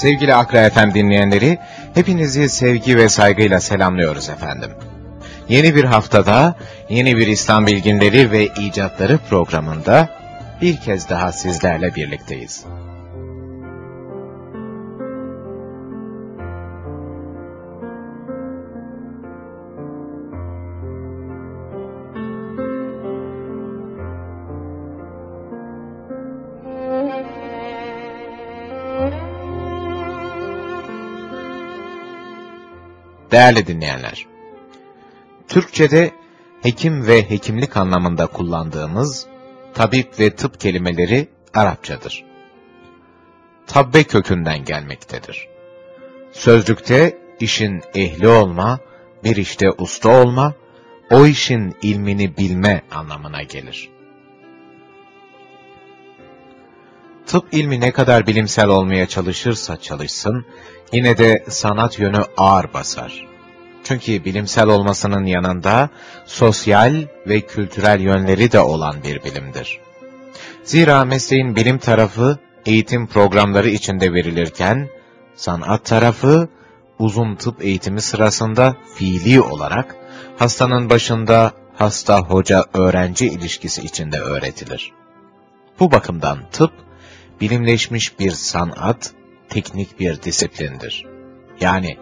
Sevgili Akra FM dinleyenleri, hepinizi sevgi ve saygıyla selamlıyoruz efendim. Yeni bir haftada, yeni bir İslam bilginleri ve icatları programında bir kez daha sizlerle birlikteyiz. Değerli dinleyenler, Türkçe'de hekim ve hekimlik anlamında kullandığımız tabip ve tıp kelimeleri Arapçadır. Tabbe kökünden gelmektedir. Sözlükte işin ehli olma, bir işte usta olma, o işin ilmini bilme anlamına gelir. Tıp ilmi ne kadar bilimsel olmaya çalışırsa çalışsın, yine de sanat yönü ağır basar. Çünkü bilimsel olmasının yanında sosyal ve kültürel yönleri de olan bir bilimdir. Zira mesleğin bilim tarafı eğitim programları içinde verilirken, sanat tarafı uzun tıp eğitimi sırasında fiili olarak hastanın başında hasta-hoca-öğrenci ilişkisi içinde öğretilir. Bu bakımdan tıp, bilimleşmiş bir sanat, teknik bir disiplindir. Yani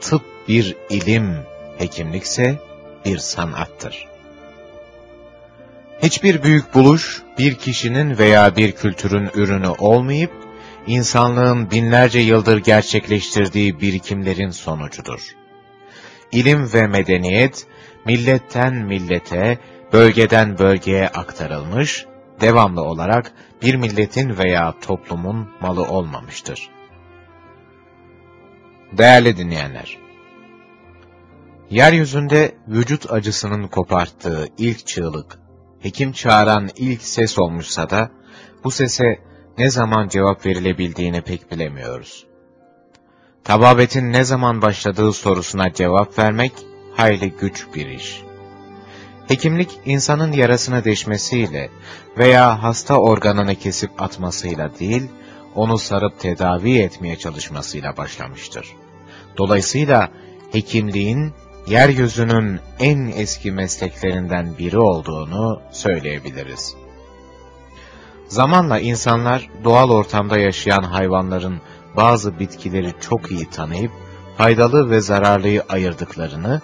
tıp bir ilim, hekimlikse bir sanattır. Hiçbir büyük buluş, bir kişinin veya bir kültürün ürünü olmayıp, insanlığın binlerce yıldır gerçekleştirdiği birikimlerin sonucudur. İlim ve medeniyet, milletten millete, bölgeden bölgeye aktarılmış, devamlı olarak bir milletin veya toplumun malı olmamıştır. Değerli dinleyenler, Yeryüzünde vücut acısının koparttığı ilk çığlık, hekim çağıran ilk ses olmuşsa da, bu sese ne zaman cevap verilebildiğini pek bilemiyoruz. Tababetin ne zaman başladığı sorusuna cevap vermek, hayli güç bir iş. Hekimlik, insanın yarasını deşmesiyle veya hasta organını kesip atmasıyla değil, onu sarıp tedavi etmeye çalışmasıyla başlamıştır. Dolayısıyla hekimliğin yeryüzünün en eski mesleklerinden biri olduğunu söyleyebiliriz. Zamanla insanlar doğal ortamda yaşayan hayvanların bazı bitkileri çok iyi tanıyıp faydalı ve zararlıyı ayırdıklarını,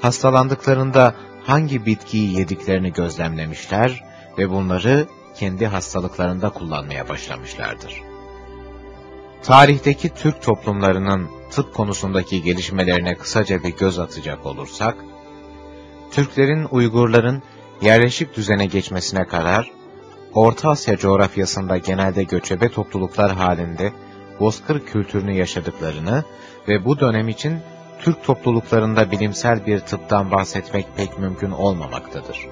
hastalandıklarında hangi bitkiyi yediklerini gözlemlemişler ve bunları kendi hastalıklarında kullanmaya başlamışlardır. Tarihteki Türk toplumlarının tıp konusundaki gelişmelerine kısaca bir göz atacak olursak, Türklerin Uygurların yerleşik düzene geçmesine kadar, Orta Asya coğrafyasında genelde göçebe topluluklar halinde bozkır kültürünü yaşadıklarını ve bu dönem için Türk topluluklarında bilimsel bir tıptan bahsetmek pek mümkün olmamaktadır.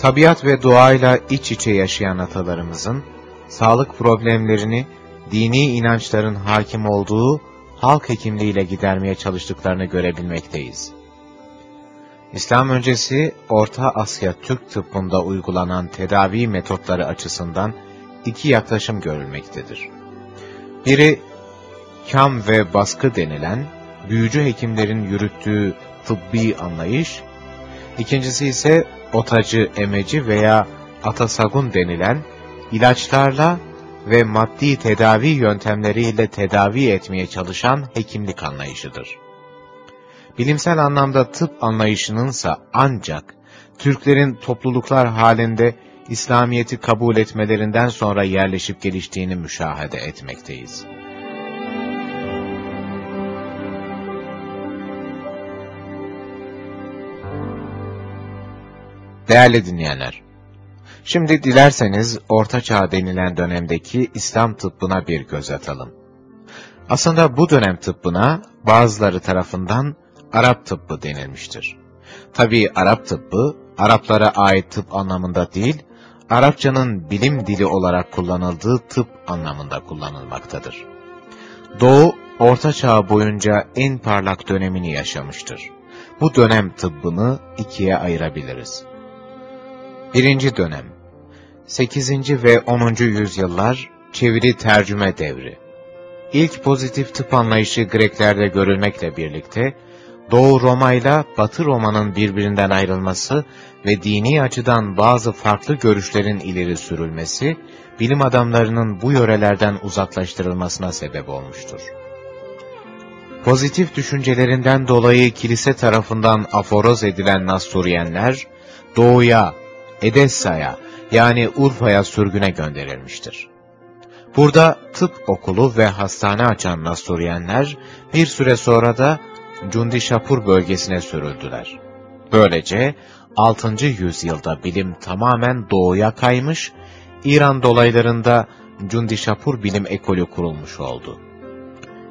Tabiat ve doğayla iç içe yaşayan atalarımızın, sağlık problemlerini dini inançların hakim olduğu halk hekimliğiyle gidermeye çalıştıklarını görebilmekteyiz. İslam öncesi Orta Asya Türk tıbbında uygulanan tedavi metotları açısından iki yaklaşım görülmektedir. Biri, kam ve baskı denilen büyücü hekimlerin yürüttüğü tıbbi anlayış, ikincisi ise otacı, emeci veya atasagun denilen ilaçlarla ve maddi tedavi yöntemleriyle tedavi etmeye çalışan hekimlik anlayışıdır. Bilimsel anlamda tıp anlayışınınsa ancak Türklerin topluluklar halinde İslamiyet'i kabul etmelerinden sonra yerleşip geliştiğini müşahede etmekteyiz. Değerli dinleyenler, şimdi dilerseniz Orta Çağ denilen dönemdeki İslam tıbbına bir göz atalım. Aslında bu dönem tıbbına bazıları tarafından Arap tıbbı denilmiştir. Tabii Arap tıbbı, Araplara ait tıp anlamında değil, Arapçanın bilim dili olarak kullanıldığı tıp anlamında kullanılmaktadır. Doğu, Orta Çağ boyunca en parlak dönemini yaşamıştır. Bu dönem tıbbını ikiye ayırabiliriz. Birinci dönem 8. ve 10. yüzyıllar çeviri tercüme devri. İlk pozitif tıp anlayışı Greklerde görülmekle birlikte, Doğu Roma ile Batı Roma'nın birbirinden ayrılması ve dini açıdan bazı farklı görüşlerin ileri sürülmesi, bilim adamlarının bu yörelerden uzaklaştırılmasına sebep olmuştur. Pozitif düşüncelerinden dolayı kilise tarafından aforoz edilen Nasturiyenler, doğuya, Edessa'ya yani Urfa'ya sürgüne gönderilmiştir. Burada tıp okulu ve hastane açan Nasturiyenler bir süre sonra da Cundişapur bölgesine sürüldüler. Böylece 6. yüzyılda bilim tamamen doğuya kaymış, İran dolaylarında Cundişapur Bilim Ekolü kurulmuş oldu.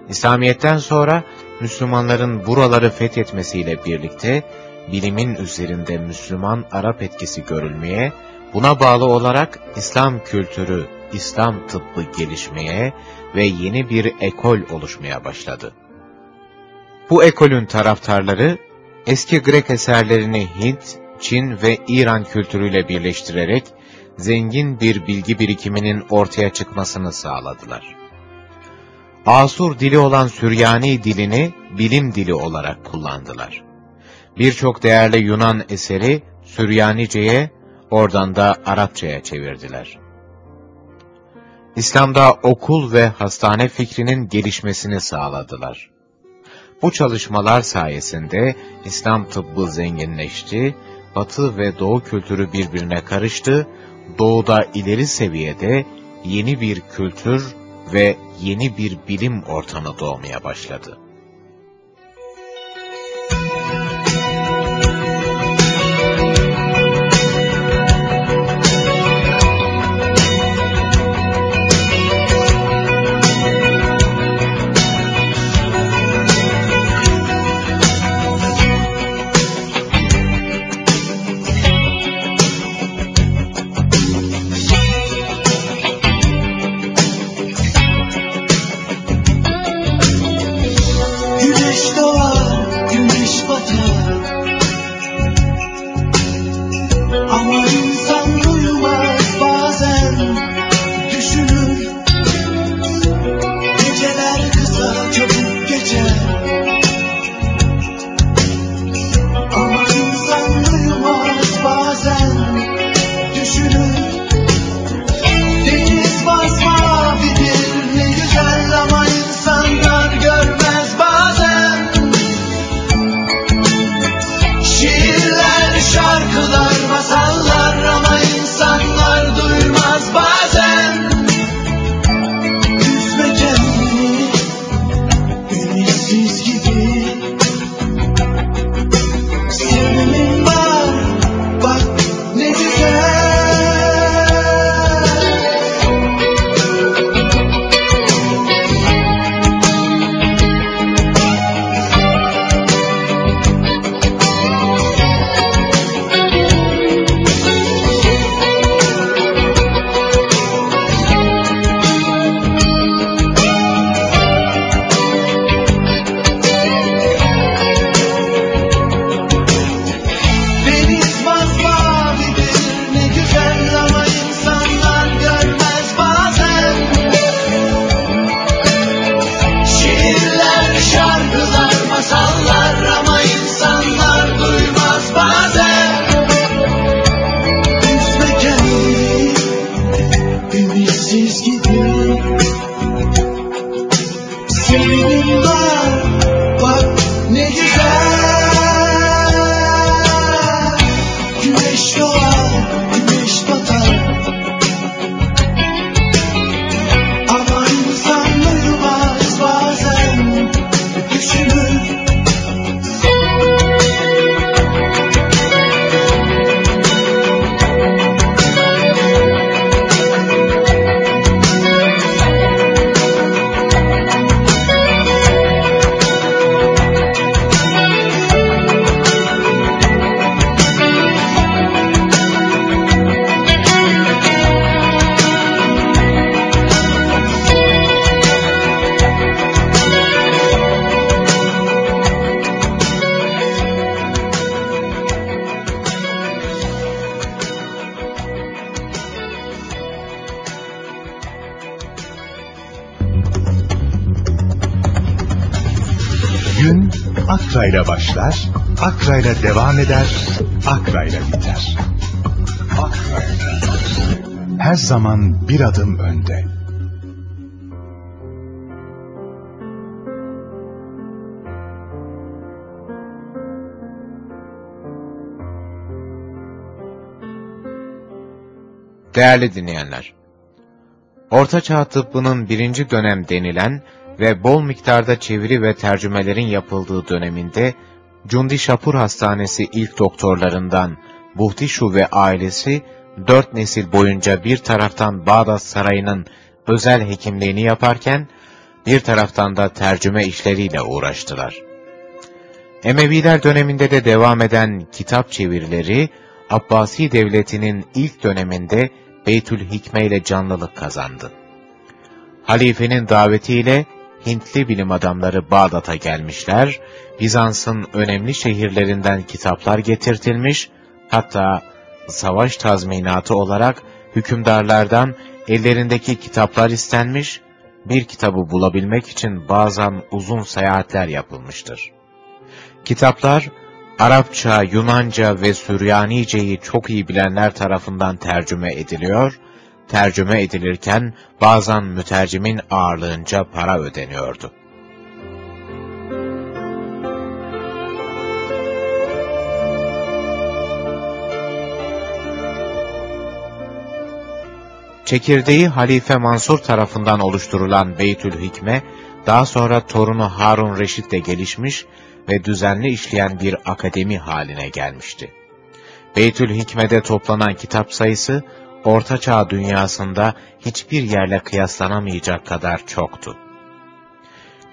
İslamiyet'ten sonra Müslümanların buraları fethetmesiyle birlikte bilimin üzerinde Müslüman Arap etkisi görülmeye, buna bağlı olarak İslam kültürü, İslam tıbbı gelişmeye ve yeni bir ekol oluşmaya başladı. Bu ekolün taraftarları, eski Grek eserlerini Hint, Çin ve İran kültürüyle birleştirerek, zengin bir bilgi birikiminin ortaya çıkmasını sağladılar. Asur dili olan Süryani dilini bilim dili olarak kullandılar. Birçok değerli Yunan eseri Süryanice'ye, oradan da Arapçaya çevirdiler. İslam'da okul ve hastane fikrinin gelişmesini sağladılar. Bu çalışmalar sayesinde İslam tıbbı zenginleşti, Batı ve Doğu kültürü birbirine karıştı, Doğu'da ileri seviyede yeni bir kültür ve yeni bir bilim ortamı doğmaya başladı. Akra'yla başlar, Akra'yla devam eder, Akra'yla biter. Akra'yla. Her zaman bir adım önde. Değerli dinleyenler, Orta Çağ tıbbının birinci dönem denilen ve bol miktarda çeviri ve tercümelerin yapıldığı döneminde Cundi Şapur Hastanesi ilk doktorlarından Buhtişu ve ailesi dört nesil boyunca bir taraftan Bağdat Sarayı'nın özel hekimliğini yaparken bir taraftan da tercüme işleriyle uğraştılar. Emeviler döneminde de devam eden kitap çevirileri Abbasi Devleti'nin ilk döneminde Beytül Hikme ile canlılık kazandı. Halifenin davetiyle Hintli bilim adamları Bağdat'a gelmişler, Bizans'ın önemli şehirlerinden kitaplar getirtilmiş, hatta savaş tazminatı olarak hükümdarlardan ellerindeki kitaplar istenmiş, bir kitabı bulabilmek için bazen uzun seyahatler yapılmıştır. Kitaplar, Arapça, Yunanca ve Süryanice'yi çok iyi bilenler tarafından tercüme ediliyor, tercüme edilirken bazen mütercimin ağırlığınca para ödeniyordu. Çekirdeği Halife Mansur tarafından oluşturulan Beytül Hikme, daha sonra torunu Harun Reşit de gelişmiş ve düzenli işleyen bir akademi haline gelmişti. Beytül Hikme'de toplanan kitap sayısı, Orta Çağ dünyasında hiçbir yerle kıyaslanamayacak kadar çoktu.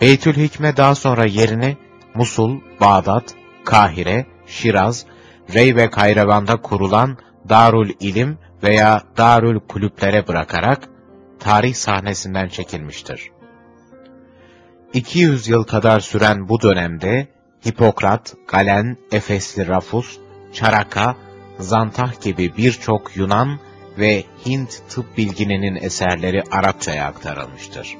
Beytül Hikme daha sonra yerini Musul, Bağdat, Kahire, Şiraz, Rey ve Kayravan'da kurulan Darül İlim veya Darül Kulüplere bırakarak tarih sahnesinden çekilmiştir. 200 yıl kadar süren bu dönemde Hipokrat, Galen, Efesli Rafus, Çaraka, Zantah gibi birçok Yunan ve Hint tıp bilgininin eserleri Arapçaya aktarılmıştır.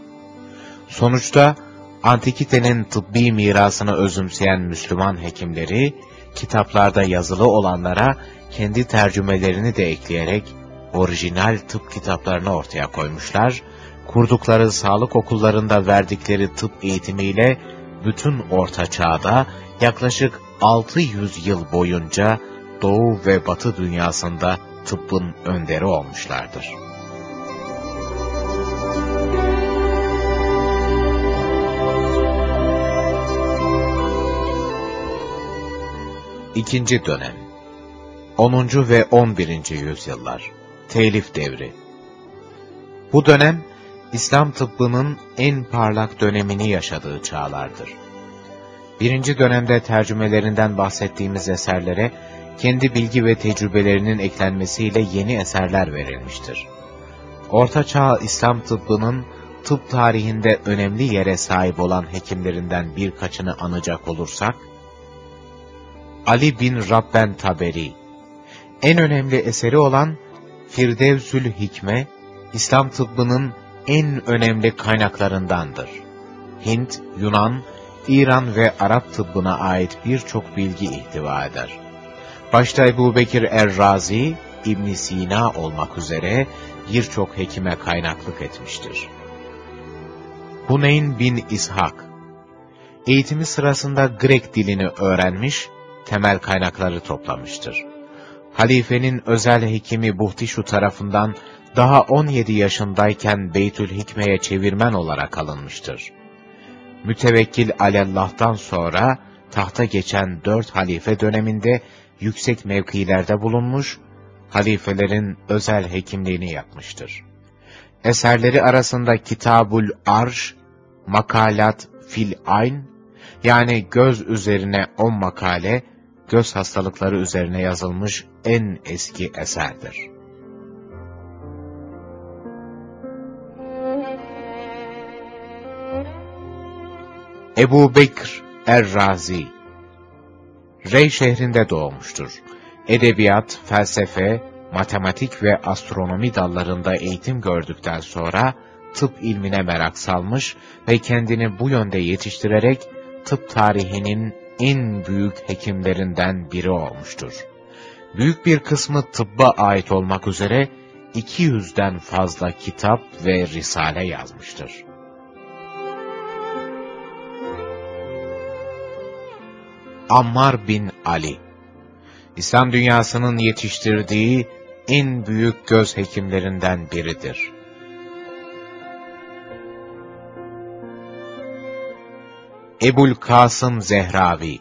Sonuçta Antikite'nin tıbbi mirasını özümseyen Müslüman hekimleri, kitaplarda yazılı olanlara kendi tercümelerini de ekleyerek orijinal tıp kitaplarını ortaya koymuşlar, kurdukları sağlık okullarında verdikleri tıp eğitimiyle bütün Orta Çağ'da yaklaşık 600 yıl boyunca Doğu ve Batı dünyasında tıbbın önderi olmuşlardır. İkinci dönem 10. ve 11. yüzyıllar Telif devri Bu dönem, İslam tıbbının en parlak dönemini yaşadığı çağlardır. Birinci dönemde tercümelerinden bahsettiğimiz eserlere, kendi bilgi ve tecrübelerinin eklenmesiyle yeni eserler verilmiştir. Orta Çağ İslam tıbbının tıp tarihinde önemli yere sahip olan hekimlerinden birkaçını anacak olursak, Ali bin Rabben Taberi, en önemli eseri olan Firdevsül Hikme, İslam tıbbının en önemli kaynaklarındandır. Hint, Yunan, İran ve Arap tıbbına ait birçok bilgi ihtiva eder. Başta Ebu Bekir Er-Razi, ibn Sina olmak üzere birçok hekime kaynaklık etmiştir. Huneyn bin İshak, eğitimi sırasında Grek dilini öğrenmiş, temel kaynakları toplamıştır halifenin özel hekimi Buhtişu tarafından daha 17 yaşındayken Beytül Hikme'ye çevirmen olarak alınmıştır. Mütevekkil Alellah'tan sonra tahta geçen dört halife döneminde yüksek mevkilerde bulunmuş, halifelerin özel hekimliğini yapmıştır. Eserleri arasında Kitabul Arş, Makalat Fil Ayn, yani göz üzerine on makale, göz hastalıkları üzerine yazılmış en eski eserdir. Ebu Bekr Er-Razi Rey şehrinde doğmuştur. Edebiyat, felsefe, matematik ve astronomi dallarında eğitim gördükten sonra tıp ilmine merak salmış ve kendini bu yönde yetiştirerek tıp tarihinin en büyük hekimlerinden biri olmuştur. Büyük bir kısmı tıbba ait olmak üzere 200'den fazla kitap ve risale yazmıştır. Ammar bin Ali İslam dünyasının yetiştirdiği en büyük göz hekimlerinden biridir. Ebul Kasım Zehravi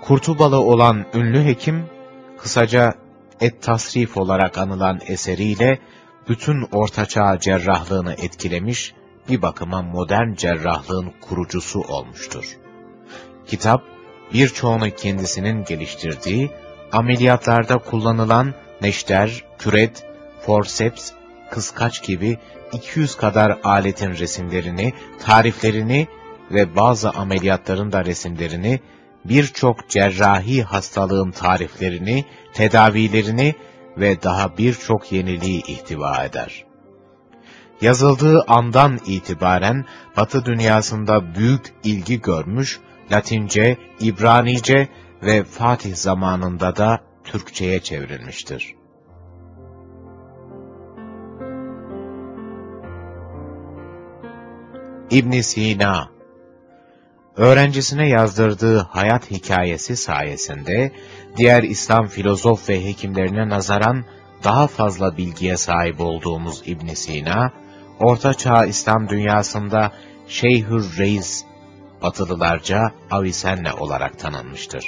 Kurtubalı olan ünlü hekim, kısaca Et-Tasrif olarak anılan eseriyle bütün ortaçağ cerrahlığını etkilemiş, bir bakıma modern cerrahlığın kurucusu olmuştur. Kitap, birçoğunu kendisinin geliştirdiği, ameliyatlarda kullanılan neşter, küret, forceps, kıskaç gibi 200 kadar aletin resimlerini, tariflerini ve bazı ameliyatların da resimlerini, birçok cerrahi hastalığın tariflerini, tedavilerini ve daha birçok yeniliği ihtiva eder. Yazıldığı andan itibaren Batı dünyasında büyük ilgi görmüş, Latince, İbranice ve Fatih zamanında da Türkçe'ye çevrilmiştir. İbn Sina Öğrencisine yazdırdığı hayat hikayesi sayesinde diğer İslam filozof ve hekimlerine nazaran daha fazla bilgiye sahip olduğumuz İbn Sina, Orta Çağ İslam dünyasında Şeyhür Reis, Batılılarca Avicenna olarak tanınmıştır.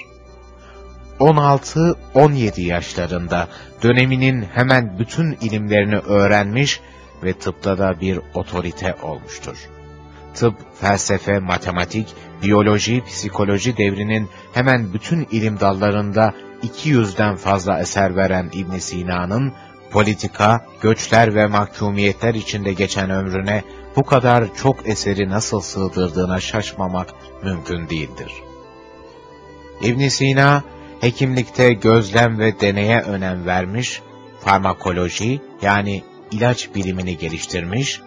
16-17 yaşlarında döneminin hemen bütün ilimlerini öğrenmiş ve tıpta da bir otorite olmuştur. Tıp, felsefe, matematik, biyoloji, psikoloji devrinin hemen bütün ilim dallarında 200'den fazla eser veren İbn Sina'nın politika, göçler ve mahkumiyetler içinde geçen ömrüne bu kadar çok eseri nasıl sığdırdığına şaşmamak mümkün değildir. İbn Sina, hekimlikte gözlem ve deneye önem vermiş, farmakoloji yani ilaç bilimini geliştirmiş,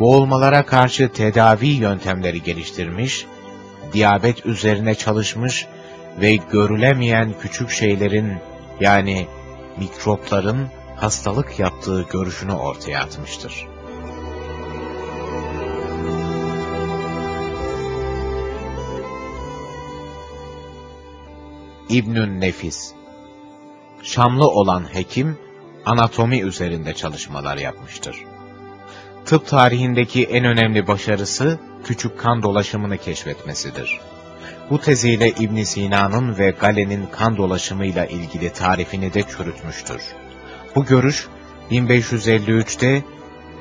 boğulmalara karşı tedavi yöntemleri geliştirmiş, diyabet üzerine çalışmış ve görülemeyen küçük şeylerin yani mikropların hastalık yaptığı görüşünü ortaya atmıştır. İbnün Nefis Şamlı olan hekim, anatomi üzerinde çalışmalar yapmıştır. Tıp tarihindeki en önemli başarısı, küçük kan dolaşımını keşfetmesidir. Bu teziyle İbn Sina'nın ve Galen'in kan dolaşımıyla ilgili tarifini de çürütmüştür. Bu görüş, 1553'te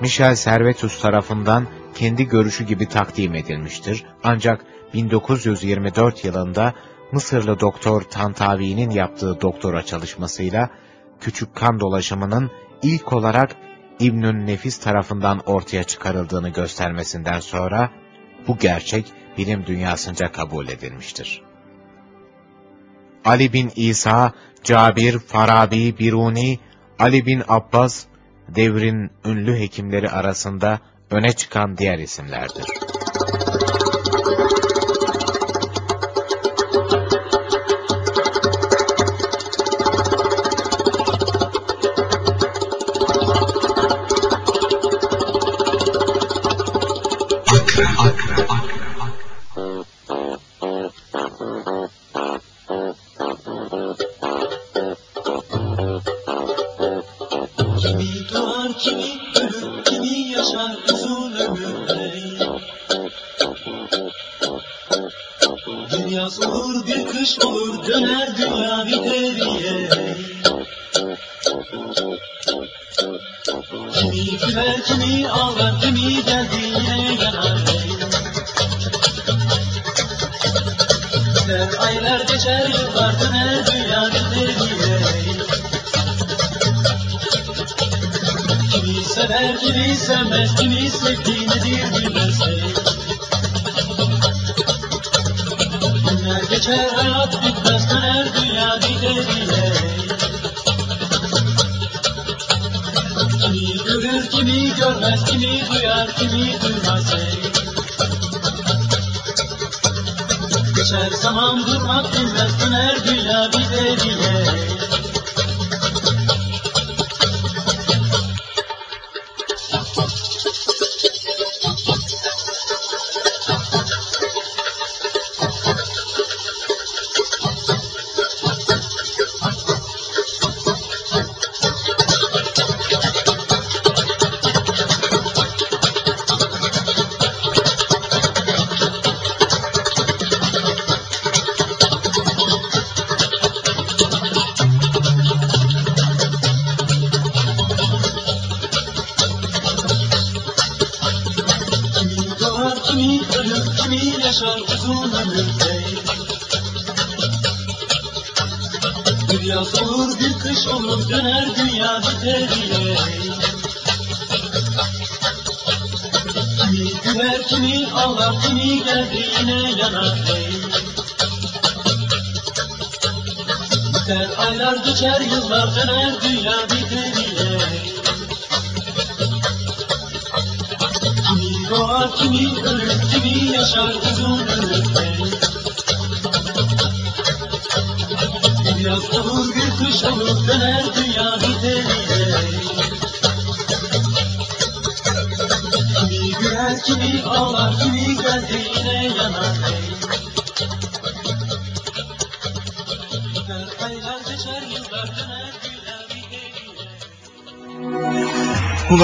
Michel Servetus tarafından kendi görüşü gibi takdim edilmiştir. Ancak 1924 yılında Mısırlı doktor Tantavi'nin yaptığı doktora çalışmasıyla küçük kan dolaşımının ilk olarak İbnün Nefis tarafından ortaya çıkarıldığını göstermesinden sonra bu gerçek bilim dünyasınca kabul edilmiştir. Ali bin İsa, Cabir, Farabi, Biruni, Ali bin Abbas, devrin ünlü hekimleri arasında öne çıkan diğer isimlerdir.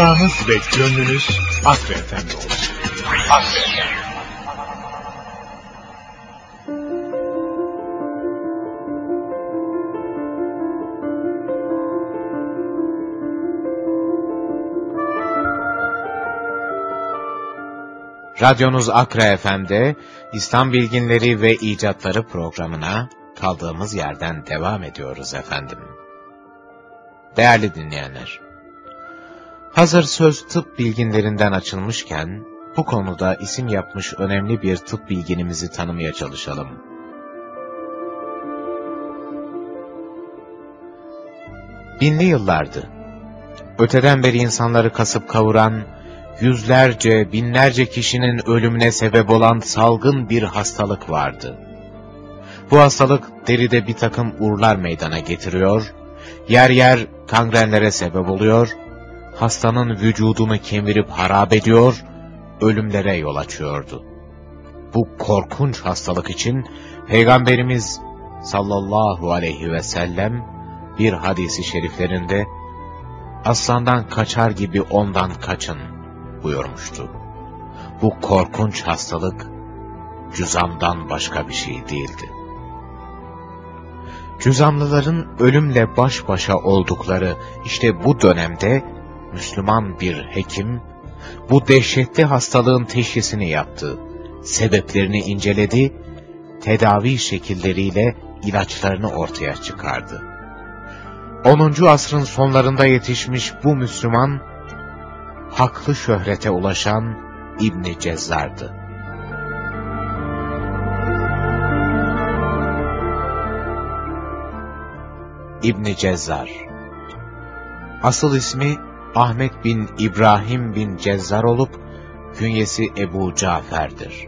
Kulağınız ve gönlünüz Akre Efendi olsun. Radyonuz Akra FM'de İslam Bilginleri ve İcatları programına kaldığımız yerden devam ediyoruz efendim. Değerli dinleyenler, hazır söz tıp bilginlerinden açılmışken, bu konuda isim yapmış önemli bir tıp bilginimizi tanımaya çalışalım. Binli yıllardı. Öteden beri insanları kasıp kavuran, yüzlerce, binlerce kişinin ölümüne sebep olan salgın bir hastalık vardı. Bu hastalık deride bir takım urlar meydana getiriyor, yer yer kangrenlere sebep oluyor, hastanın vücudunu kemirip harap ediyor, ölümlere yol açıyordu. Bu korkunç hastalık için Peygamberimiz sallallahu aleyhi ve sellem bir hadisi şeriflerinde aslandan kaçar gibi ondan kaçın buyurmuştu. Bu korkunç hastalık cüzamdan başka bir şey değildi. Cüzamlıların ölümle baş başa oldukları işte bu dönemde Müslüman bir hekim bu dehşetli hastalığın teşhisini yaptı, sebeplerini inceledi, tedavi şekilleriyle ilaçlarını ortaya çıkardı. 10. asrın sonlarında yetişmiş bu Müslüman, haklı şöhrete ulaşan İbni Cezzar'dı. İbni Cezzar Asıl ismi Ahmet bin İbrahim bin Cezzar olup, künyesi Ebu Cafer'dir.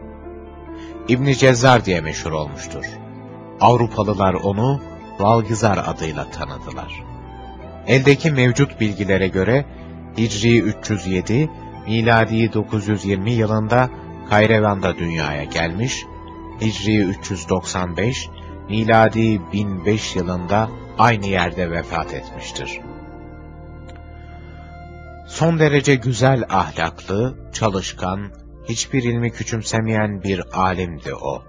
İbni Cezzar diye meşhur olmuştur. Avrupalılar onu Valgizar adıyla tanıdılar. Eldeki mevcut bilgilere göre Hicri 307, miladi 920 yılında Kayrevan'da dünyaya gelmiş, Hicri 395, miladi 1005 yılında aynı yerde vefat etmiştir. Son derece güzel ahlaklı, çalışkan, hiçbir ilmi küçümsemeyen bir alimdi o.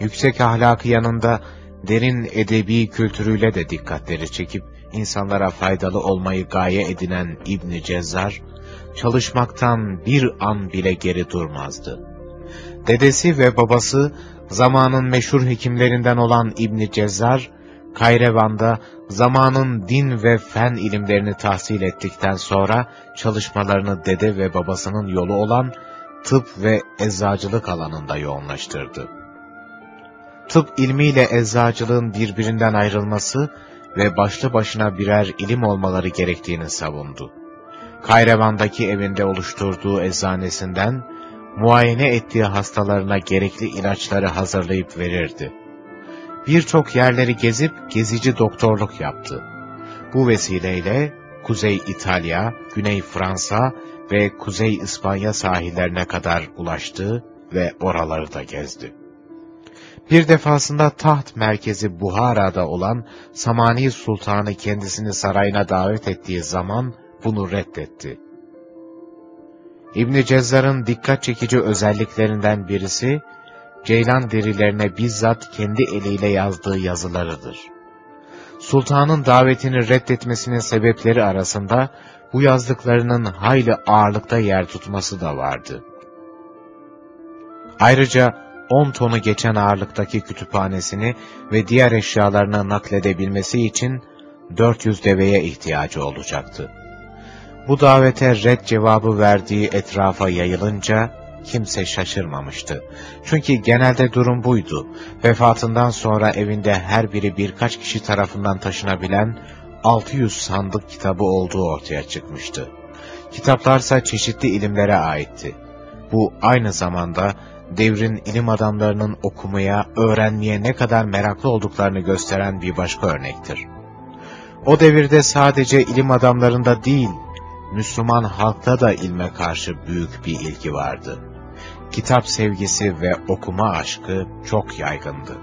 Yüksek ahlakı yanında derin edebi kültürüyle de dikkatleri çekip insanlara faydalı olmayı gaye edinen İbni Cezzar, çalışmaktan bir an bile geri durmazdı. Dedesi ve babası zamanın meşhur hekimlerinden olan İbni Cezzar, Kayrevan'da zamanın din ve fen ilimlerini tahsil ettikten sonra çalışmalarını dede ve babasının yolu olan tıp ve eczacılık alanında yoğunlaştırdı. Tıp ilmiyle eczacılığın birbirinden ayrılması ve başlı başına birer ilim olmaları gerektiğini savundu. Kayrevan'daki evinde oluşturduğu eczanesinden muayene ettiği hastalarına gerekli ilaçları hazırlayıp verirdi. Birçok yerleri gezip gezici doktorluk yaptı. Bu vesileyle Kuzey İtalya, Güney Fransa ve Kuzey İspanya sahillerine kadar ulaştı ve oraları da gezdi. Bir defasında taht merkezi Buhara'da olan Samani Sultanı kendisini sarayına davet ettiği zaman bunu reddetti. İbn Cezzar'ın dikkat çekici özelliklerinden birisi, Ceylan derilerine bizzat kendi eliyle yazdığı yazılarıdır. Sultanın davetini reddetmesinin sebepleri arasında bu yazdıklarının hayli ağırlıkta yer tutması da vardı. Ayrıca 10 tonu geçen ağırlıktaki kütüphanesini ve diğer eşyalarını nakledebilmesi için 400 deveye ihtiyacı olacaktı. Bu davete red cevabı verdiği etrafa yayılınca kimse şaşırmamıştı. Çünkü genelde durum buydu. Vefatından sonra evinde her biri birkaç kişi tarafından taşınabilen 600 sandık kitabı olduğu ortaya çıkmıştı. Kitaplarsa çeşitli ilimlere aitti. Bu aynı zamanda devrin ilim adamlarının okumaya, öğrenmeye ne kadar meraklı olduklarını gösteren bir başka örnektir. O devirde sadece ilim adamlarında değil, Müslüman halkta da ilme karşı büyük bir ilgi vardı. Kitap sevgisi ve okuma aşkı çok yaygındı.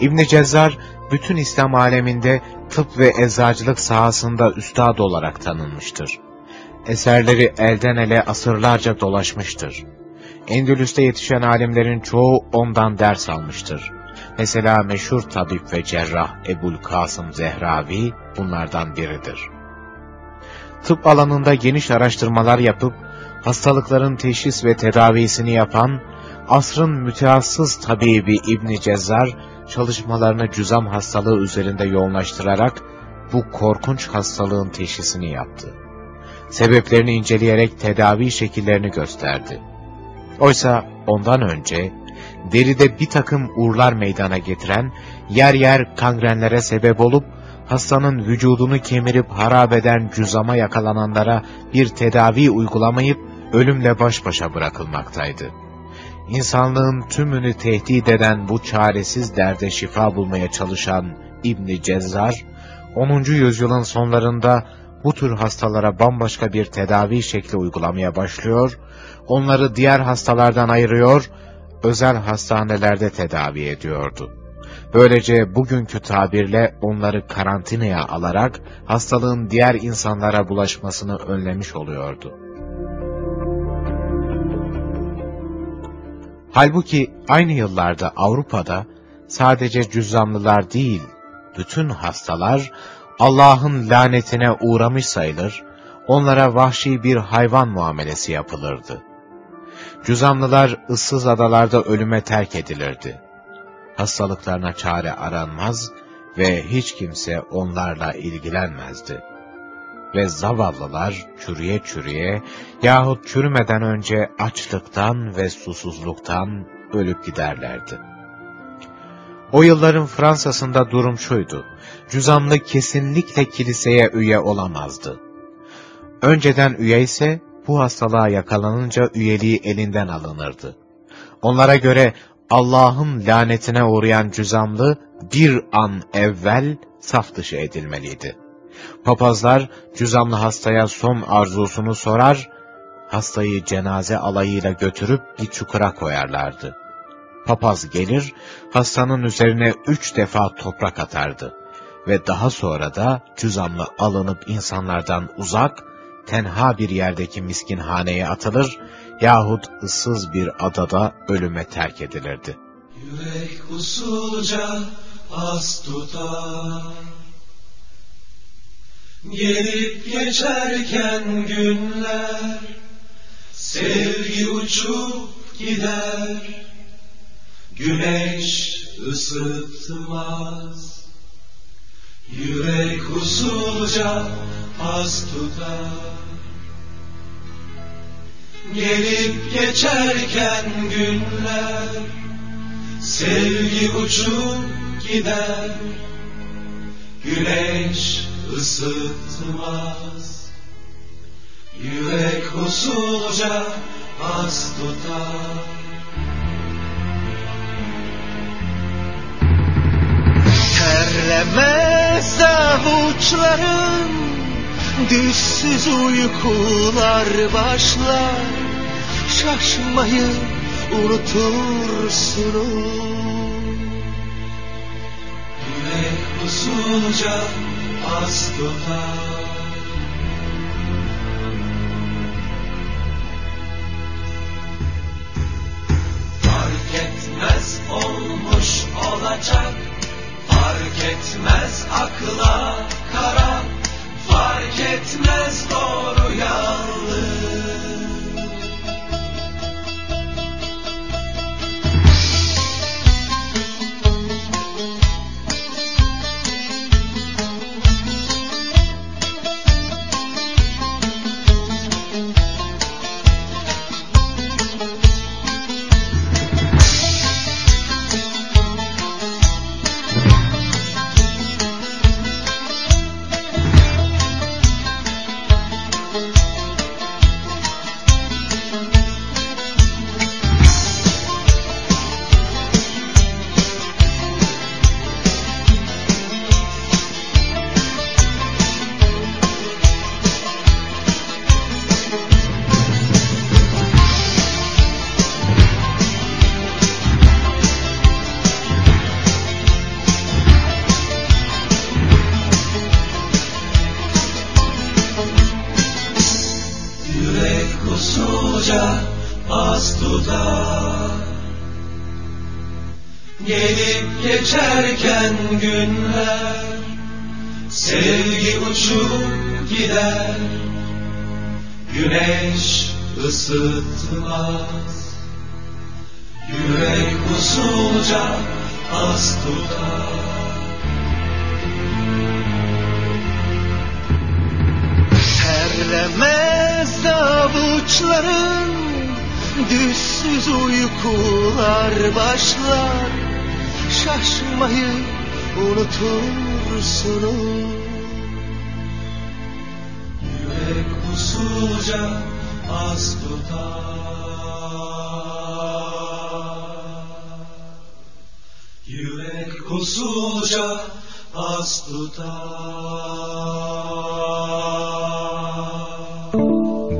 İbn Cezzar, bütün İslam aleminde tıp ve eczacılık sahasında üstad olarak tanınmıştır. Eserleri elden ele asırlarca dolaşmıştır. Endülüs'te yetişen alimlerin çoğu ondan ders almıştır. Mesela meşhur tabip ve cerrah Ebul Kasım Zehravi bunlardan biridir. Tıp alanında geniş araştırmalar yapıp hastalıkların teşhis ve tedavisini yapan asrın müteassız tabibi İbni Cezzar çalışmalarını cüzam hastalığı üzerinde yoğunlaştırarak bu korkunç hastalığın teşhisini yaptı. Sebeplerini inceleyerek tedavi şekillerini gösterdi. Oysa ondan önce deride bir takım uğurlar meydana getiren, yer yer kangrenlere sebep olup, hastanın vücudunu kemirip harap eden cüzama yakalananlara bir tedavi uygulamayıp, ölümle baş başa bırakılmaktaydı. İnsanlığın tümünü tehdit eden bu çaresiz derde şifa bulmaya çalışan İbni Cezzar, 10. yüzyılın sonlarında bu tür hastalara bambaşka bir tedavi şekli uygulamaya başlıyor, onları diğer hastalardan ayırıyor özel hastanelerde tedavi ediyordu. Böylece bugünkü tabirle onları karantinaya alarak hastalığın diğer insanlara bulaşmasını önlemiş oluyordu. Halbuki aynı yıllarda Avrupa'da sadece cüzzamlılar değil, bütün hastalar Allah'ın lanetine uğramış sayılır, onlara vahşi bir hayvan muamelesi yapılırdı. Cüzamlılar ıssız adalarda ölüme terk edilirdi. Hastalıklarına çare aranmaz ve hiç kimse onlarla ilgilenmezdi. Ve zavallılar çürüye çürüye yahut çürümeden önce açlıktan ve susuzluktan ölüp giderlerdi. O yılların Fransa'sında durum şuydu, cüzamlı kesinlikle kiliseye üye olamazdı. Önceden üye ise bu hastalığa yakalanınca üyeliği elinden alınırdı. Onlara göre Allah'ın lanetine uğrayan cüzamlı bir an evvel saf dışı edilmeliydi. Papazlar cüzamlı hastaya son arzusunu sorar, hastayı cenaze alayıyla götürüp bir çukura koyarlardı. Papaz gelir, hastanın üzerine üç defa toprak atardı ve daha sonra da cüzamlı alınıp insanlardan uzak, tenha bir yerdeki miskin haneye atılır yahut ıssız bir adada ölüme terk edilirdi. Yürek usulca az tutar. Gelip geçerken günler Sevgi uçup gider. Güneş ısıtmaz. Yürek usulca az tutar Gelip geçerken günler Sevgi uçup gider. Güneş ısıtmaz Yürek usulca az tutar. Terlemez avuçların Düşsüz uykular başlar. Şaşmayı unutursunuz. Yürek usulca az tutar. Fark etmez olmuş olacak. Fark etmez akla kara Fark etmez doğru yanlış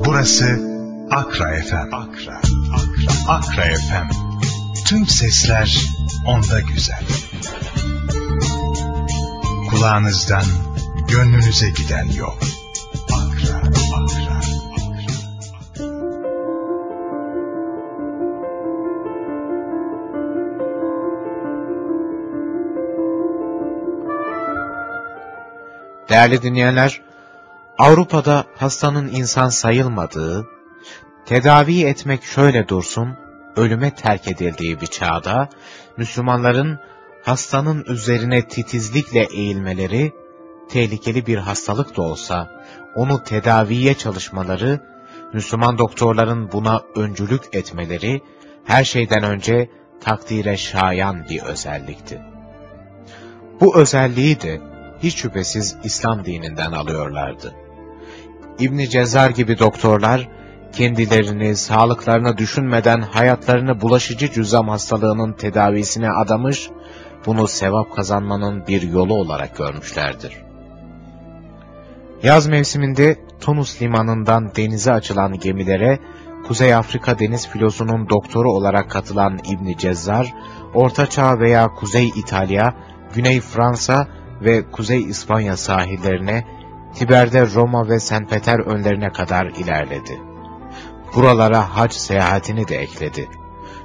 Burası Akra FM. Akra, Akra, Akra FM. Tüm sesler onda güzel. Kulağınızdan gönlünüze giden yol. Değerli dinleyenler, Avrupa'da hastanın insan sayılmadığı, tedavi etmek şöyle dursun, ölüme terk edildiği bir çağda, Müslümanların hastanın üzerine titizlikle eğilmeleri, tehlikeli bir hastalık da olsa, onu tedaviye çalışmaları, Müslüman doktorların buna öncülük etmeleri, her şeyden önce takdire şayan bir özellikti. Bu özelliği de hiç şüphesiz İslam dininden alıyorlardı. İbn Cezar gibi doktorlar, kendilerini, sağlıklarını düşünmeden hayatlarını bulaşıcı cüzam hastalığının tedavisine adamış, bunu sevap kazanmanın bir yolu olarak görmüşlerdir. Yaz mevsiminde Tunus limanından denize açılan gemilere, Kuzey Afrika deniz filosunun doktoru olarak katılan İbn Cezzar, Orta Çağ veya Kuzey İtalya, Güney Fransa ve Kuzey İspanya sahillerine, Tiber'de Roma ve St. Peter önlerine kadar ilerledi. Buralara hac seyahatini de ekledi.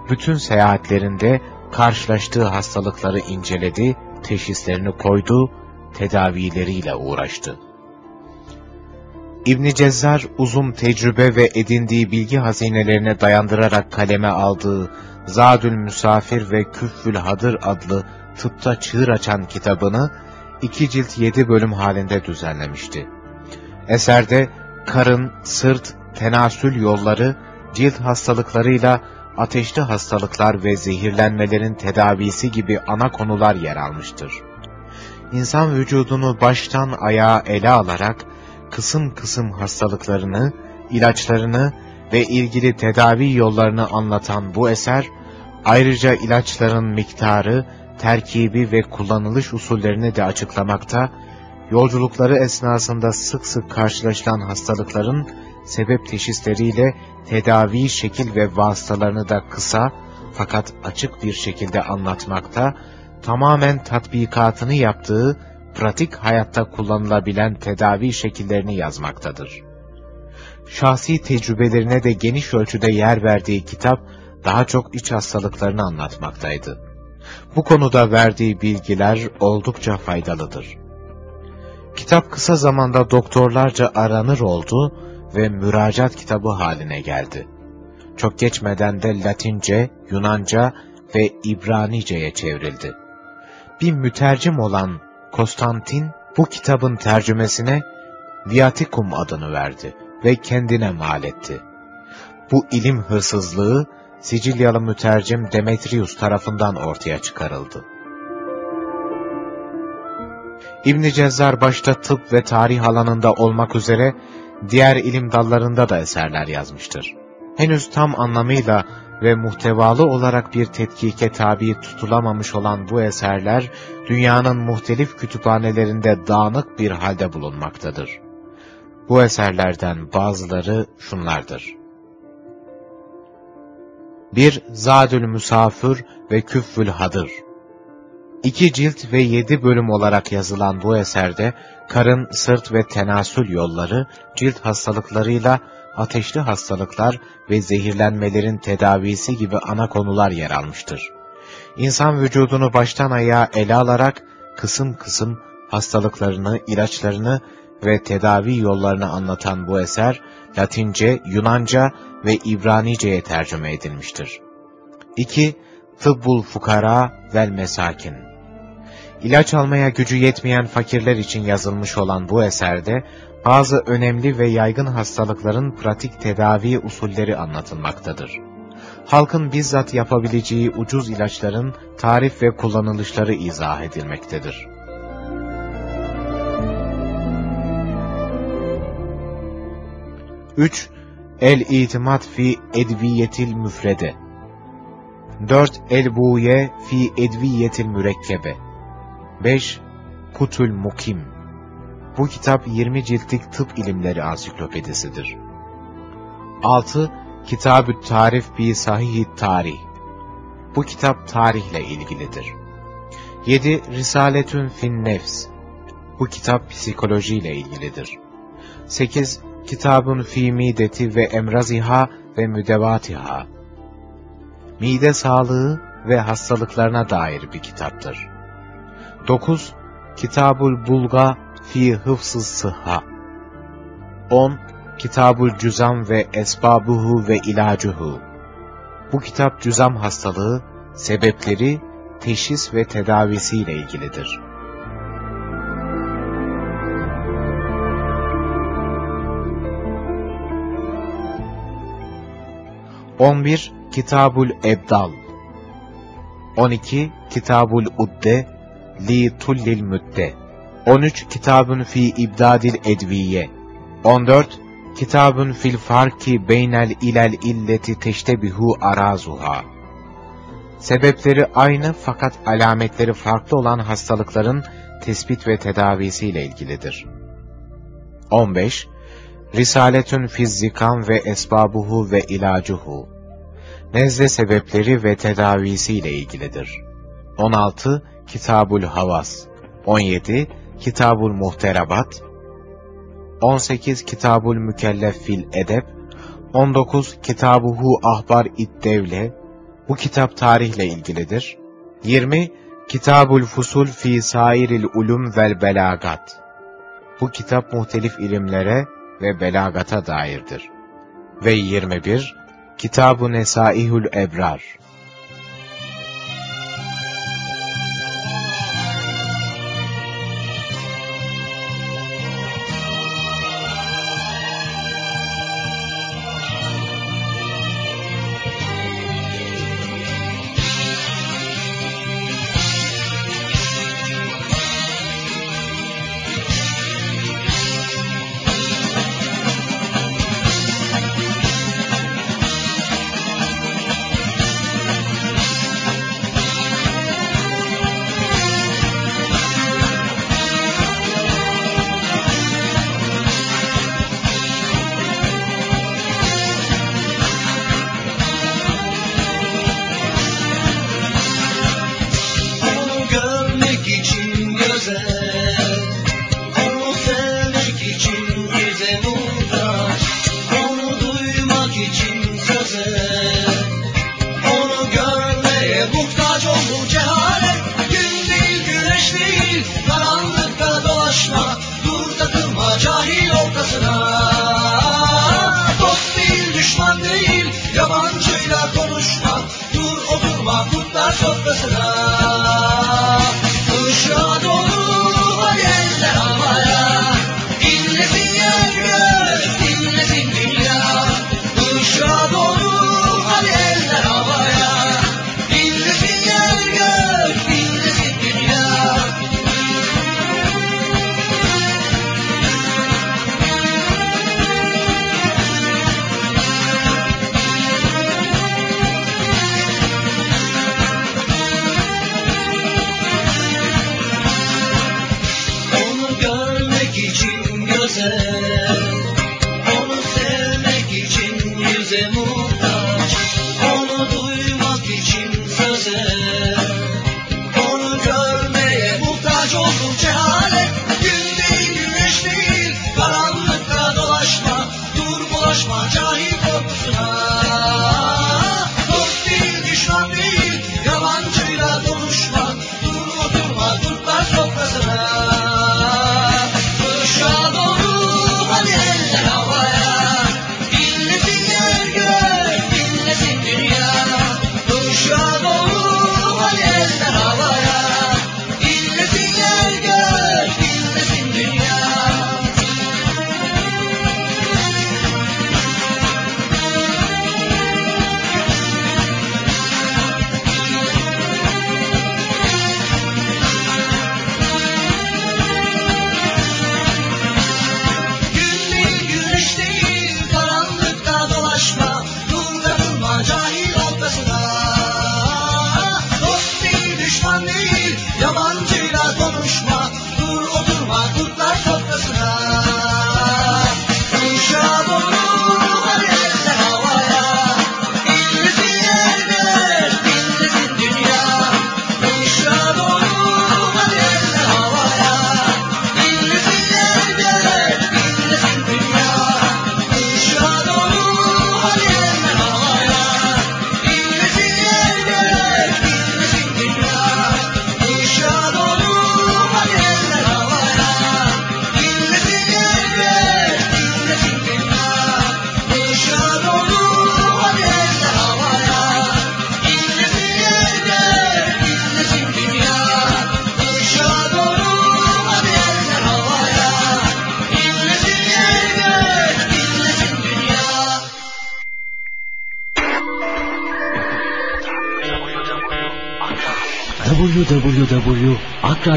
Bütün seyahatlerinde karşılaştığı hastalıkları inceledi, teşhislerini koydu, tedavileriyle uğraştı. İbn Cezzar uzun tecrübe ve edindiği bilgi hazinelerine dayandırarak kaleme aldığı Zadül Müsafir ve Küffül Hadır adlı tıpta çığır açan kitabını iki cilt yedi bölüm halinde düzenlemişti. Eserde karın, sırt, tenasül yolları, cilt hastalıklarıyla ateşli hastalıklar ve zehirlenmelerin tedavisi gibi ana konular yer almıştır. insan vücudunu baştan ayağa ele alarak kısım kısım hastalıklarını, ilaçlarını ve ilgili tedavi yollarını anlatan bu eser, ayrıca ilaçların miktarı, terkibi ve kullanılış usullerini de açıklamakta, yolculukları esnasında sık sık karşılaşılan hastalıkların sebep teşhisleriyle tedavi şekil ve vasıtalarını da kısa fakat açık bir şekilde anlatmakta, tamamen tatbikatını yaptığı, pratik hayatta kullanılabilen tedavi şekillerini yazmaktadır. Şahsi tecrübelerine de geniş ölçüde yer verdiği kitap, daha çok iç hastalıklarını anlatmaktaydı. Bu konuda verdiği bilgiler oldukça faydalıdır. Kitap kısa zamanda doktorlarca aranır oldu ve müracaat kitabı haline geldi. Çok geçmeden de Latince, Yunanca ve İbranice'ye çevrildi. Bir mütercim olan Konstantin bu kitabın tercümesine Viaticum adını verdi ve kendine mal etti. Bu ilim hırsızlığı Sicilyalı mütercim Demetrius tarafından ortaya çıkarıldı. İbn Cezzar başta tıp ve tarih alanında olmak üzere diğer ilim dallarında da eserler yazmıştır. Henüz tam anlamıyla ve muhtevalı olarak bir tetkike tabi tutulamamış olan bu eserler, dünyanın muhtelif kütüphanelerinde dağınık bir halde bulunmaktadır. Bu eserlerden bazıları şunlardır. 1. Zadül Müsafir ve Küffül Hadır İki cilt ve yedi bölüm olarak yazılan bu eserde, karın, sırt ve tenasül yolları, cilt hastalıklarıyla ateşli hastalıklar ve zehirlenmelerin tedavisi gibi ana konular yer almıştır. İnsan vücudunu baştan ayağa ele alarak, kısım kısım hastalıklarını, ilaçlarını ve tedavi yollarını anlatan bu eser, Latince, Yunanca ve İbranice'ye tercüme edilmiştir. 2. Tıbbul Fukara vel Mesakin İlaç almaya gücü yetmeyen fakirler için yazılmış olan bu eserde, bazı önemli ve yaygın hastalıkların pratik tedavi usulleri anlatılmaktadır. Halkın bizzat yapabileceği ucuz ilaçların tarif ve kullanılışları izah edilmektedir. Üç, El-İtimat fi Edviyetil Müfrede 4. El-Buye fi Edviyetil Mürekkebe 5. Kutül Mukim Bu kitap 20 ciltlik tıp ilimleri ansiklopedisidir. 6. Kitab-ı Tarif bi Sahih Tarih Bu kitap tarihle ilgilidir. 7. Risaletün fin Nefs Bu kitap psikolojiyle ilgilidir. 8. Kitabın fi mideti ve emraziha ve müdevatiha. Mide sağlığı ve hastalıklarına dair bir kitaptır. 9. Kitabul Bulga fi hıfsız sıhha. 10. Kitabul Cüzam ve Esbabuhu ve ilacuhu. Bu kitap cüzam hastalığı, sebepleri, teşhis ve tedavisiyle ilgilidir. 11 Kitabul Ebdal. 12 Kitabul Udde Li Tullil Müdde. 13 Kitabun fi İbdadil Edviye. 14 Kitabun fil farki beynel ilel illeti teştebihu arazuha. Sebepleri aynı fakat alametleri farklı olan hastalıkların tespit ve tedavisiyle ilgilidir. 15 Risaletün fizzikam ve esbabuhu ve ilacuhu. Nezle sebepleri ve tedavisiyle ilgilidir. 16. Kitabul Havas 17. Kitabul Muhterabat 18. Kitabul Mükellef fil Edep 19. Kitabuhu Ahbar İddevle Bu kitap tarihle ilgilidir. 20. Kitabul Fusul fi Sairil Ulum vel Belagat Bu kitap muhtelif ilimlere ve belagata dairdir. Ve 21 Kitab-ı Nesaihül Ebrar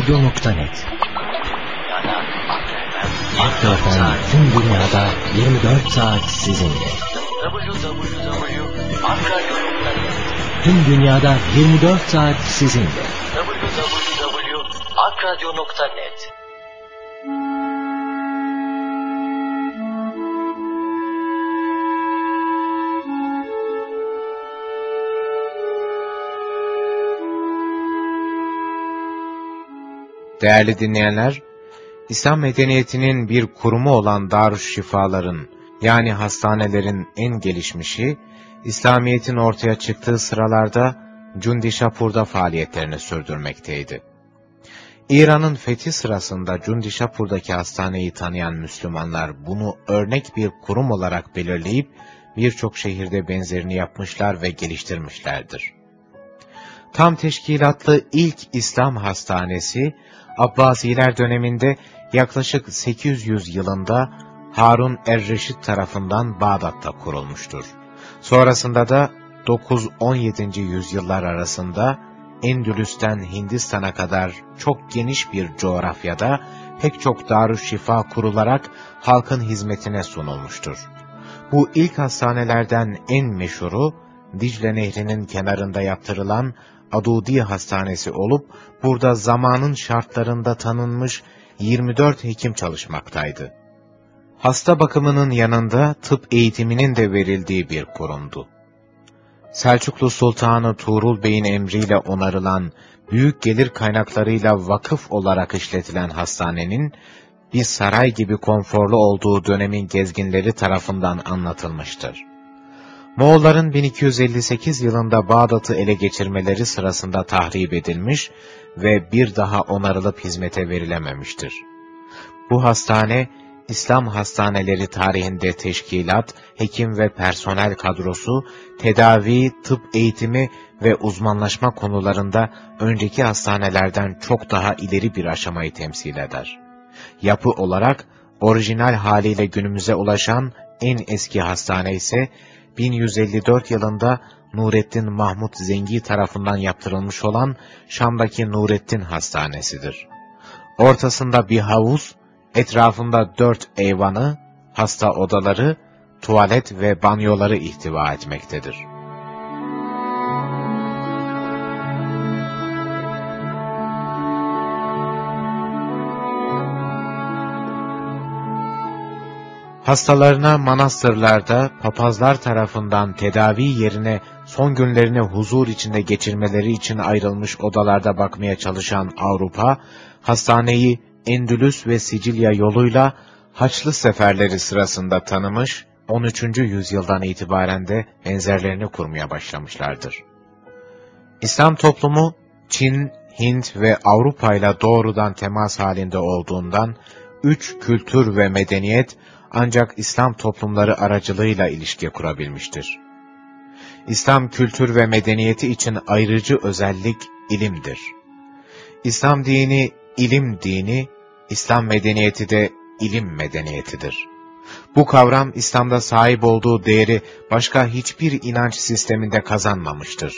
www.akradyo.net Ak Radyo tüm dünyada 24 saat sizinle. Tüm dünyada 24 saat sizinle. www.akradyo.net Değerli dinleyenler, İslam medeniyetinin bir kurumu olan Darüşşifaların yani hastanelerin en gelişmişi, İslamiyet'in ortaya çıktığı sıralarda Cundişapur'da faaliyetlerini sürdürmekteydi. İran'ın fethi sırasında Cundişapur'daki hastaneyi tanıyan Müslümanlar bunu örnek bir kurum olarak belirleyip birçok şehirde benzerini yapmışlar ve geliştirmişlerdir. Tam teşkilatlı ilk İslam hastanesi, Abbasiler döneminde yaklaşık 800 yılında Harun er-Reşid tarafından Bağdat'ta kurulmuştur. Sonrasında da 9-17. yüzyıllar arasında Endülüs'ten Hindistan'a kadar çok geniş bir coğrafyada pek çok darüşşifa kurularak halkın hizmetine sunulmuştur. Bu ilk hastanelerden en meşhuru, Dicle Nehri'nin kenarında yaptırılan Adudi Hastanesi olup, burada zamanın şartlarında tanınmış 24 hekim çalışmaktaydı. Hasta bakımının yanında tıp eğitiminin de verildiği bir kurumdu. Selçuklu Sultanı Tuğrul Bey'in emriyle onarılan, büyük gelir kaynaklarıyla vakıf olarak işletilen hastanenin, bir saray gibi konforlu olduğu dönemin gezginleri tarafından anlatılmıştır. Moğolların 1258 yılında Bağdat'ı ele geçirmeleri sırasında tahrip edilmiş ve bir daha onarılıp hizmete verilememiştir. Bu hastane, İslam hastaneleri tarihinde teşkilat, hekim ve personel kadrosu, tedavi, tıp eğitimi ve uzmanlaşma konularında önceki hastanelerden çok daha ileri bir aşamayı temsil eder. Yapı olarak orijinal haliyle günümüze ulaşan en eski hastane ise 1154 yılında Nurettin Mahmut Zengi tarafından yaptırılmış olan Şam'daki Nurettin Hastanesi'dir. Ortasında bir havuz, etrafında dört eyvanı, hasta odaları, tuvalet ve banyoları ihtiva etmektedir. Hastalarına manastırlarda papazlar tarafından tedavi yerine son günlerini huzur içinde geçirmeleri için ayrılmış odalarda bakmaya çalışan Avrupa, hastaneyi Endülüs ve Sicilya yoluyla Haçlı seferleri sırasında tanımış, 13. yüzyıldan itibaren de benzerlerini kurmaya başlamışlardır. İslam toplumu, Çin, Hint ve Avrupa ile doğrudan temas halinde olduğundan, üç kültür ve medeniyet ancak İslam toplumları aracılığıyla ilişki kurabilmiştir. İslam kültür ve medeniyeti için ayrıcı özellik ilimdir. İslam dini ilim dini, İslam medeniyeti de ilim medeniyetidir. Bu kavram İslam'da sahip olduğu değeri başka hiçbir inanç sisteminde kazanmamıştır.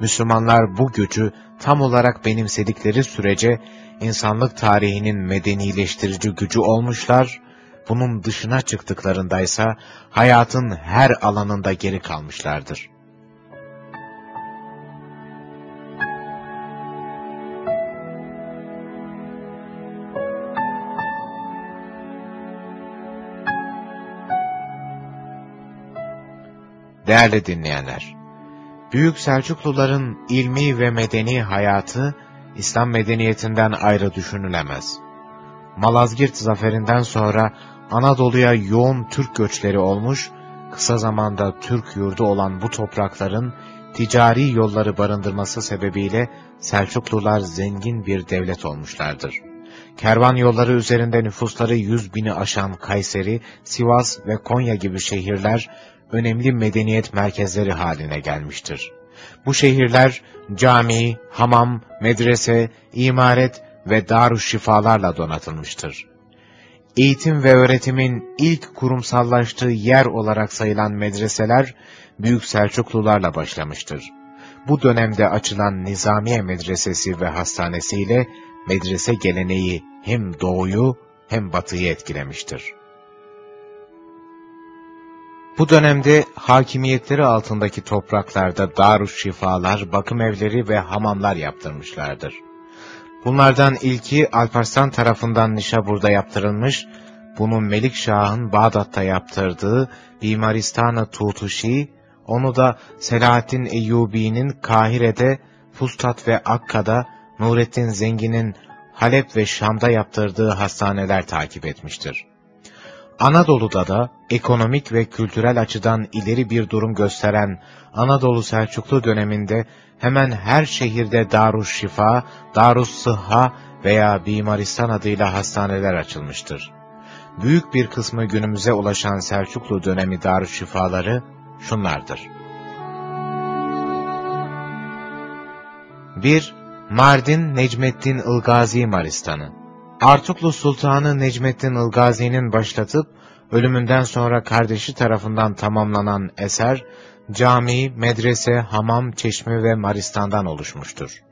Müslümanlar bu gücü tam olarak benimsedikleri sürece insanlık tarihinin medenileştirici gücü olmuşlar, bunun dışına çıktıklarındaysa hayatın her alanında geri kalmışlardır. Değerli dinleyenler, Büyük Selçukluların ilmi ve medeni hayatı, İslam medeniyetinden ayrı düşünülemez. Malazgirt zaferinden sonra Anadolu'ya yoğun Türk göçleri olmuş, kısa zamanda Türk yurdu olan bu toprakların ticari yolları barındırması sebebiyle Selçuklular zengin bir devlet olmuşlardır. Kervan yolları üzerinde nüfusları yüz bini aşan Kayseri, Sivas ve Konya gibi şehirler önemli medeniyet merkezleri haline gelmiştir. Bu şehirler cami, hamam, medrese, imaret ve darüşşifalarla donatılmıştır. Eğitim ve öğretimin ilk kurumsallaştığı yer olarak sayılan medreseler, Büyük Selçuklularla başlamıştır. Bu dönemde açılan Nizamiye Medresesi ve hastanesiyle medrese geleneği hem doğuyu hem batıyı etkilemiştir. Bu dönemde hakimiyetleri altındaki topraklarda darüşşifalar, bakım evleri ve hamamlar yaptırmışlardır. Bunlardan ilki Alparslan tarafından Nişabur'da yaptırılmış, bunu Melikşah'ın Bağdat'ta yaptırdığı Bimaristan-ı Tutuşi, onu da Selahaddin Eyyubi'nin Kahire'de, Fustat ve Akka'da, Nurettin Zengin'in Halep ve Şam'da yaptırdığı hastaneler takip etmiştir. Anadolu'da da ekonomik ve kültürel açıdan ileri bir durum gösteren Anadolu Selçuklu döneminde hemen her şehirde Darüşşifa, Darussıhha veya Bimaristan adıyla hastaneler açılmıştır. Büyük bir kısmı günümüze ulaşan Selçuklu dönemi Darüşşifaları şunlardır. 1. Mardin Necmettin Ilgazi Maristanı Artuklu Sultanı Necmettin Ilgazi'nin başlatıp, ölümünden sonra kardeşi tarafından tamamlanan eser, cami, medrese, hamam, çeşme ve maristandan oluşmuştur.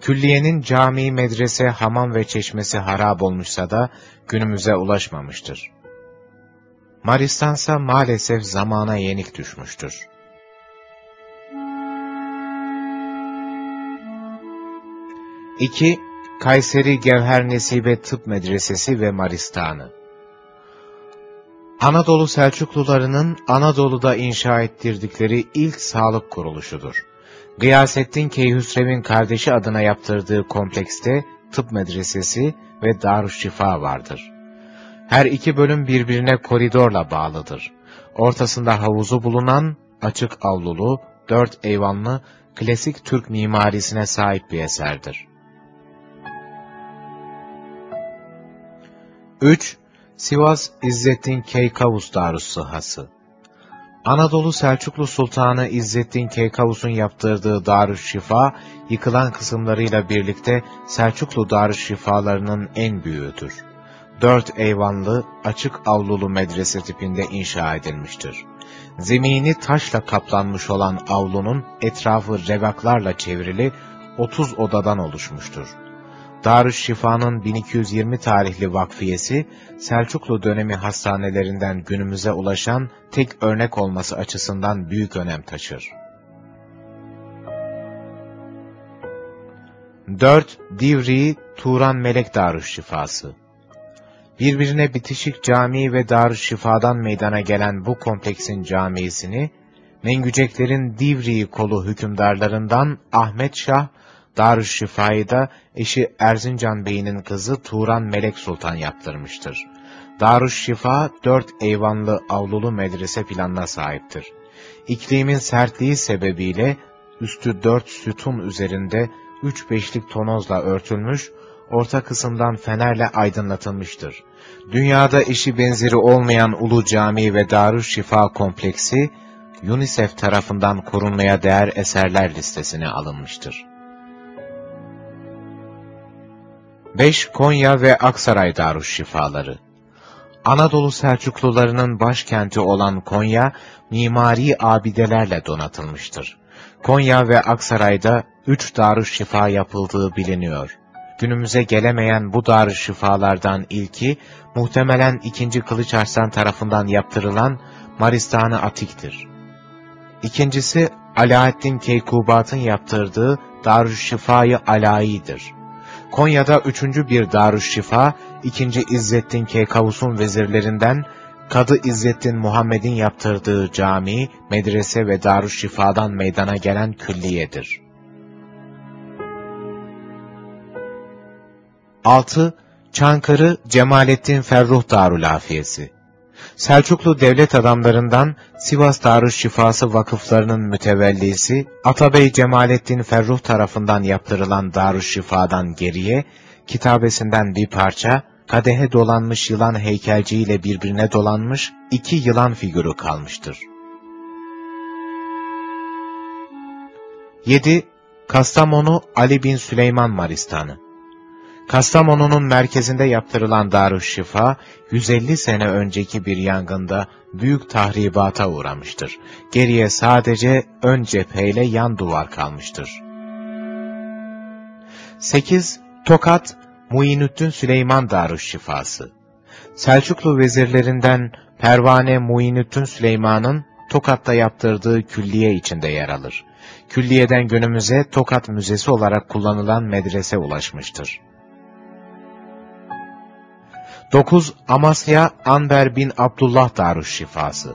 Külliyenin cami, medrese, hamam ve çeşmesi harap olmuşsa da günümüze ulaşmamıştır. Maristansa maalesef zamana yenik düşmüştür. İki, Kayseri Gevher Nesibe Tıp Medresesi ve Maristanı Anadolu Selçuklularının Anadolu'da inşa ettirdikleri ilk sağlık kuruluşudur. Gıyasettin Keyhüsrev'in kardeşi adına yaptırdığı komplekste tıp medresesi ve darüşşifa vardır. Her iki bölüm birbirine koridorla bağlıdır. Ortasında havuzu bulunan açık avlulu, dört eyvanlı, klasik Türk mimarisine sahip bir eserdir. 3. Sivas İzzettin Keykavus Darüssıhhası Anadolu Selçuklu Sultanı İzzettin Keykavus'un yaptırdığı Darüşşifa, yıkılan kısımlarıyla birlikte Selçuklu Darüşşifalarının en büyüğüdür. Dört eyvanlı, açık avlulu medrese tipinde inşa edilmiştir. Zemini taşla kaplanmış olan avlunun etrafı revaklarla çevrili 30 odadan oluşmuştur. Darüşşifa'nın 1220 tarihli vakfiyesi, Selçuklu dönemi hastanelerinden günümüze ulaşan tek örnek olması açısından büyük önem taşır. 4. Divri Turan Melek Darüşşifası Birbirine bitişik cami ve Darüşşifa'dan meydana gelen bu kompleksin camisini, Mengüceklerin Divriği kolu hükümdarlarından Ahmet Şah, Darüşşifa'yı da eşi Erzincan Bey'inin kızı Turan Melek Sultan yaptırmıştır. Darüşşifa dört eyvanlı avlulu medrese planına sahiptir. İklimin sertliği sebebiyle üstü dört sütun üzerinde üç beşlik tonozla örtülmüş, orta kısımdan fenerle aydınlatılmıştır. Dünyada eşi benzeri olmayan Ulu Cami ve Darüşşifa kompleksi, UNICEF tarafından korunmaya değer eserler listesine alınmıştır. 5 Konya ve Aksaray Darüşşifaları Anadolu Selçuklularının başkenti olan Konya, mimari abidelerle donatılmıştır. Konya ve Aksaray'da üç darüşşifa yapıldığı biliniyor. Günümüze gelemeyen bu darüşşifalardan ilki, muhtemelen 2. Kılıç Arslan tarafından yaptırılan Maristan-ı Atik'tir. İkincisi, Alaaddin Keykubat'ın yaptırdığı Darüşşifa-i Ala'i'dir. Konya'da üçüncü bir Darüşşifa, ikinci İzzettin Keykavus'un vezirlerinden Kadı İzzettin Muhammed'in yaptırdığı cami, medrese ve Darüşşifa'dan meydana gelen külliyedir. 6. Çankırı Cemalettin Ferruh Darülafiyesi Selçuklu devlet adamlarından Sivas Darüşşifası vakıflarının mütevellisi Atabey Cemalettin Ferruh tarafından yaptırılan Darüşşifa'dan geriye, kitabesinden bir parça, kadehe dolanmış yılan heykelciğiyle birbirine dolanmış iki yılan figürü kalmıştır. 7. Kastamonu Ali bin Süleyman Maristanı Kastamonu'nun merkezinde yaptırılan Darüşşifa, 150 sene önceki bir yangında büyük tahribata uğramıştır. Geriye sadece ön cepheyle yan duvar kalmıştır. 8. Tokat, Muinüddin Süleyman Darüşşifası Selçuklu vezirlerinden Pervane Muinüddin Süleyman'ın Tokat'ta yaptırdığı külliye içinde yer alır. Külliyeden günümüze Tokat Müzesi olarak kullanılan medrese ulaşmıştır. 9. Amasya Anber bin Abdullah Darüşşifası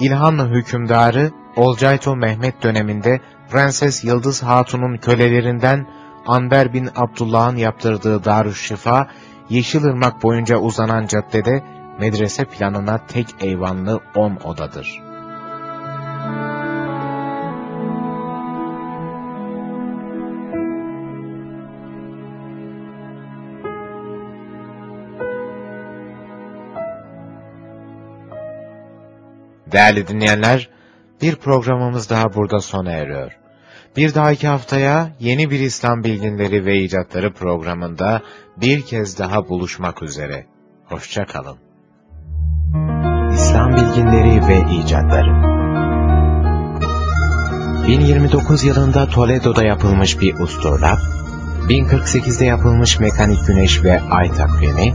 İlhanlı hükümdarı Olcayto Mehmet döneminde Prenses Yıldız Hatun'un kölelerinden Anber bin Abdullah'ın yaptırdığı Darüşşifa, Yeşilırmak boyunca uzanan caddede medrese planına tek eyvanlı on odadır. Değerli dinleyenler, bir programımız daha burada sona eriyor. Bir dahaki haftaya yeni bir İslam bilginleri ve icatları programında bir kez daha buluşmak üzere. Hoşça kalın. İslam bilginleri ve icatları 1029 yılında Toledo'da yapılmış bir usturlap, 1048'de yapılmış mekanik güneş ve ay takvimi,